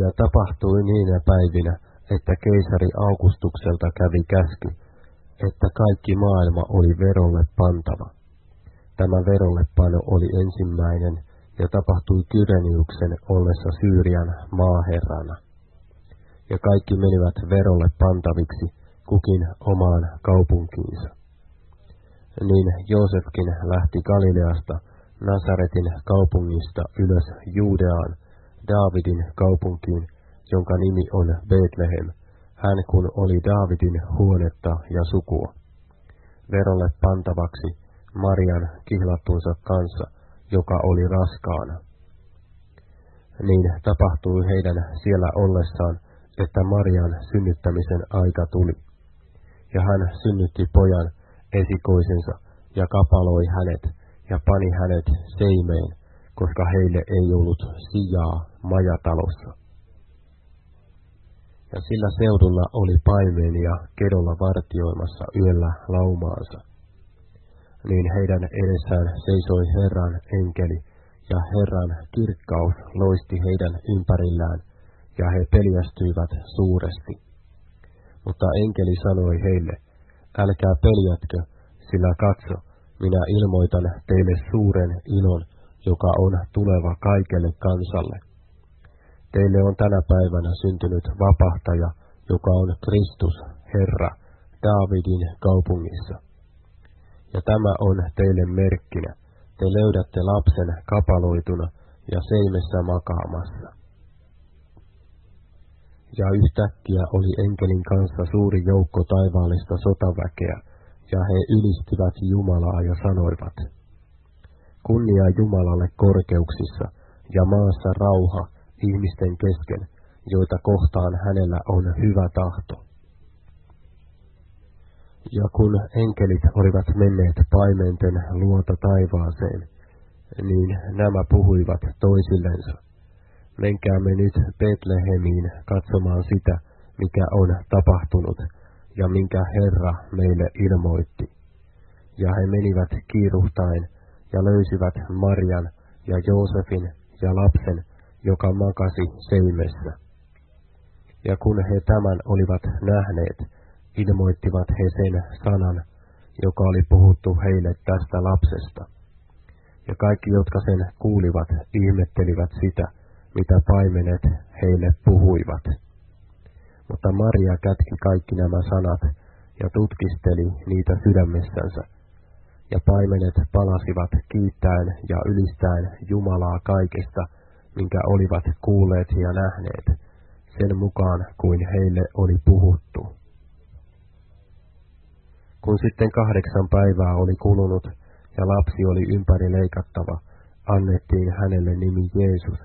Ja tapahtui niinä päivinä, että keisari Augustukselta kävi käsky, että kaikki maailma oli verolle pantava. Tämä verollepano oli ensimmäinen ja tapahtui Kyreniuksen ollessa Syyrian maaherrana. Ja kaikki menivät verolle pantaviksi, kukin omaan kaupunkiinsa. Niin Joosefkin lähti Galileasta, Nasaretin kaupungista ylös Juudeaan, Daavidin kaupunkiin, jonka nimi on Bethlehem, hän kun oli Daavidin huonetta ja sukua. Verolle pantavaksi Marian kihlattunsa kanssa, joka oli raskaana. Niin tapahtui heidän siellä ollessaan, että Marian synnyttämisen aika tuli. Ja hän synnytti pojan, esikoisensa, ja kapaloi hänet, ja pani hänet seimeen, koska heille ei ollut sijaa majatalossa. Ja sillä seudulla oli paimenia kedolla vartioimassa yöllä laumaansa. Niin heidän edessään seisoi Herran enkeli, ja Herran kirkkaus loisti heidän ympärillään, ja he peljästyivät suuresti. Mutta enkeli sanoi heille, älkää peljätkö, sillä katso, minä ilmoitan teille suuren ilon, joka on tuleva kaikelle kansalle. Teille on tänä päivänä syntynyt vapahtaja, joka on Kristus, Herra, Daavidin kaupungissa. Ja tämä on teille merkkinä. Te löydätte lapsen kapaloituna ja seimessä makaamassa. Ja yhtäkkiä oli enkelin kanssa suuri joukko taivaallista sotaväkeä, ja he ylistivät Jumalaa ja sanoivat, Kunnia Jumalalle korkeuksissa ja maassa rauha ihmisten kesken, joita kohtaan hänellä on hyvä tahto. Ja kun enkelit olivat menneet paimenten luota taivaaseen, niin nämä puhuivat toisillensa. Menkäämme nyt Betlehemiin katsomaan sitä, mikä on tapahtunut, ja minkä Herra meille ilmoitti. Ja he menivät kiiruhtain ja löysivät Marian ja Joosefin ja lapsen, joka makasi seimessä. Ja kun he tämän olivat nähneet, ilmoittivat he sen sanan, joka oli puhuttu heille tästä lapsesta. Ja kaikki, jotka sen kuulivat, ihmettelivät sitä, mitä paimenet heille puhuivat. Mutta Maria kätki kaikki nämä sanat ja tutkisteli niitä sydämessänsä. Ja paimenet palasivat kiittäen ja ylistäen Jumalaa kaikesta, minkä olivat kuulleet ja nähneet, sen mukaan kuin heille oli puhuttu. Kun sitten kahdeksan päivää oli kulunut ja lapsi oli ympäri leikattava, annettiin hänelle nimi Jeesus,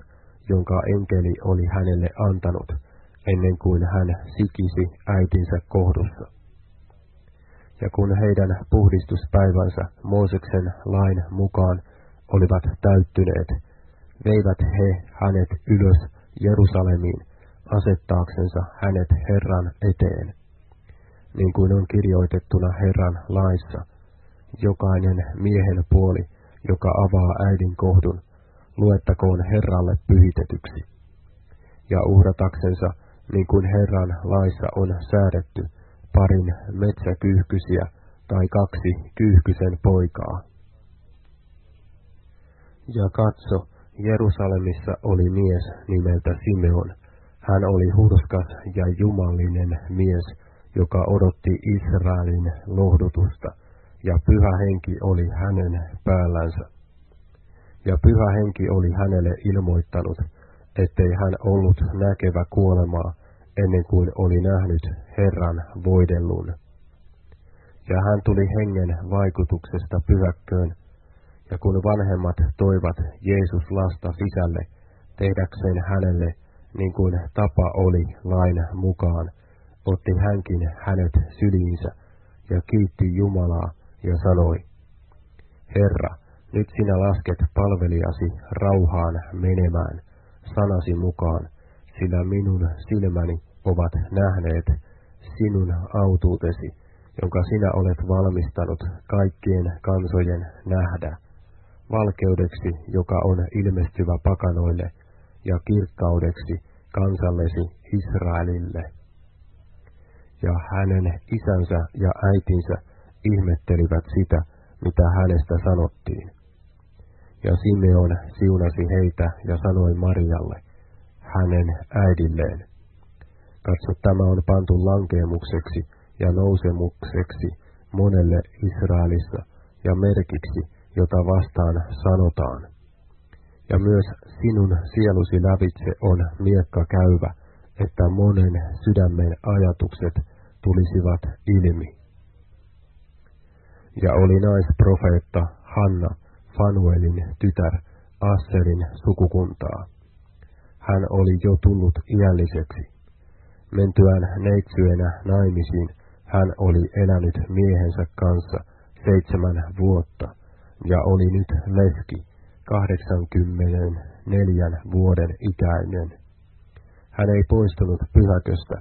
jonka enkeli oli hänelle antanut, ennen kuin hän sikisi äitinsä kohdussa. Ja kun heidän puhdistuspäivänsä Mooseksen lain mukaan olivat täyttyneet, veivät he hänet ylös Jerusalemiin asettaaksensa hänet Herran eteen. Niin kuin on kirjoitettuna Herran laissa, jokainen miehen puoli, joka avaa äidin kohdun, luettakoon Herralle pyhitetyksi. Ja uhrataksensa, niin kuin Herran laissa on säädetty, parin metsäkyyhkysiä tai kaksi kyyhkysen poikaa. Ja katso, Jerusalemissa oli mies nimeltä Simeon. Hän oli hurskas ja jumallinen mies, joka odotti Israelin lohdutusta, ja pyhä henki oli hänen päällänsä. Ja pyhä henki oli hänelle ilmoittanut, ettei hän ollut näkevä kuolemaa, ennen kuin oli nähnyt Herran voidellun. Ja hän tuli hengen vaikutuksesta pyhäkköön, ja kun vanhemmat toivat Jeesus lasta sisälle, tehdäkseen hänelle, niin kuin tapa oli lain mukaan, otti hänkin hänet syliinsä ja kiitti Jumalaa ja sanoi, Herra, nyt sinä lasket palvelijasi rauhaan menemään, sanasi mukaan, sillä minun silmäni ovat nähneet sinun autuutesi, jonka sinä olet valmistanut kaikkien kansojen nähdä valkeudeksi, joka on ilmestyvä pakanoille, ja kirkkaudeksi kansallesi Israelille. Ja hänen isänsä ja äitinsä ihmettelivät sitä, mitä hänestä sanottiin. Ja Simeon siunasi heitä ja sanoi Marialle, hänen äidilleen, Katso, tämä on pantu lankeemukseksi ja nousemukseksi monelle Israelissa ja merkiksi, jota vastaan sanotaan. Ja myös sinun sielusi lävitse on miekka käyvä, että monen sydämen ajatukset tulisivat ilmi. Ja oli naisprofeetta Hanna, Fanuelin tytär, Asserin sukukuntaa. Hän oli jo tullut iälliseksi Mentyään neitsyenä naimisiin, hän oli elänyt miehensä kanssa seitsemän vuotta ja oli nyt leski, kahdeksankymmenen neljän vuoden ikäinen. Hän ei poistunut pyhäköstä,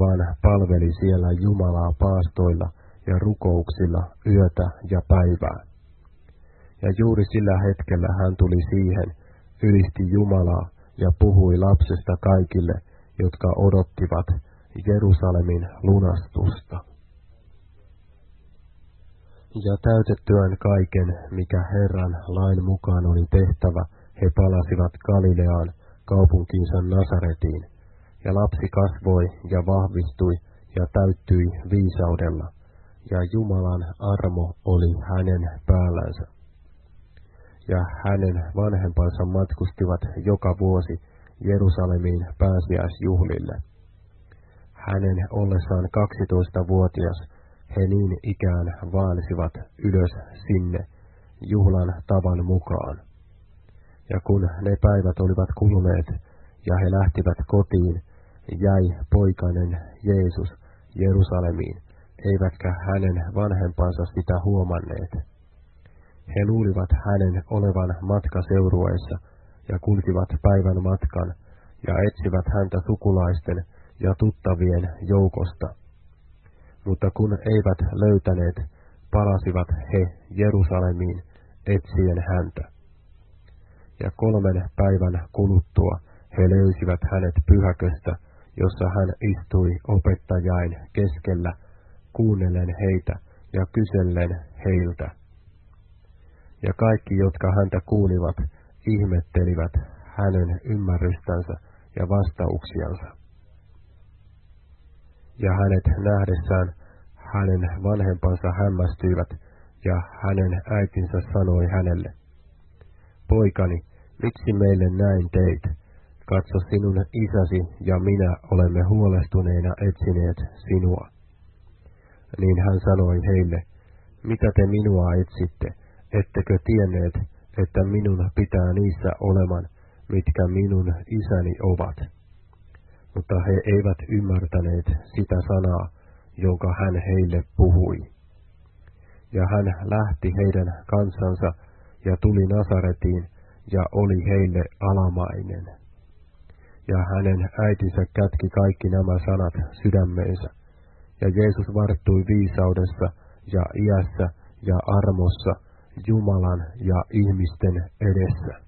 vaan palveli siellä Jumalaa paastoilla ja rukouksilla yötä ja päivää. Ja juuri sillä hetkellä hän tuli siihen, ylisti Jumalaa ja puhui lapsesta kaikille, jotka odottivat Jerusalemin lunastusta. Ja täytettyään kaiken, mikä Herran lain mukaan oli tehtävä, he palasivat Galileaan kaupunkiinsa Nasaretiin, ja lapsi kasvoi ja vahvistui ja täyttyi viisaudella, ja Jumalan armo oli hänen päällänsä. Ja hänen vanhempansa matkustivat joka vuosi Jerusalemiin pääsiäisjuhlille. Hänen ollessaan 12-vuotias he niin ikään vaelsivat ylös sinne juhlan tavan mukaan. Ja kun ne päivät olivat kuluneet ja he lähtivät kotiin, jäi poikainen Jeesus Jerusalemiin, eivätkä hänen vanhempansa sitä huomanneet. He luulivat hänen olevan matkaseurueissa, ja kulkivat päivän matkan ja etsivät häntä sukulaisten ja tuttavien joukosta. Mutta kun eivät löytäneet, palasivat he Jerusalemiin etsien häntä. Ja kolmen päivän kuluttua he löysivät hänet pyhäköstä, jossa hän istui opettajain keskellä, kuunnellen heitä ja kysellen heiltä. Ja kaikki, jotka häntä kuulivat, ihmettelivät hänen ymmärrystänsä ja vastauksiansa. Ja hänet nähdessään hänen vanhempansa hämmästyivät, ja hänen äitinsä sanoi hänelle, Poikani, miksi meille näin teit? Katso sinun isäsi ja minä olemme huolestuneina etsineet sinua. Niin hän sanoi heille, mitä te minua etsitte, ettekö tienneet, että minun pitää niissä oleman, mitkä minun isäni ovat. Mutta he eivät ymmärtäneet sitä sanaa, jonka hän heille puhui. Ja hän lähti heidän kansansa ja tuli Nasaretiin ja oli heille alamainen. Ja hänen äitinsä kätki kaikki nämä sanat sydämeensä. Ja Jeesus varttui viisaudessa ja iässä ja armossa Jumalan ja ihmisten edessä.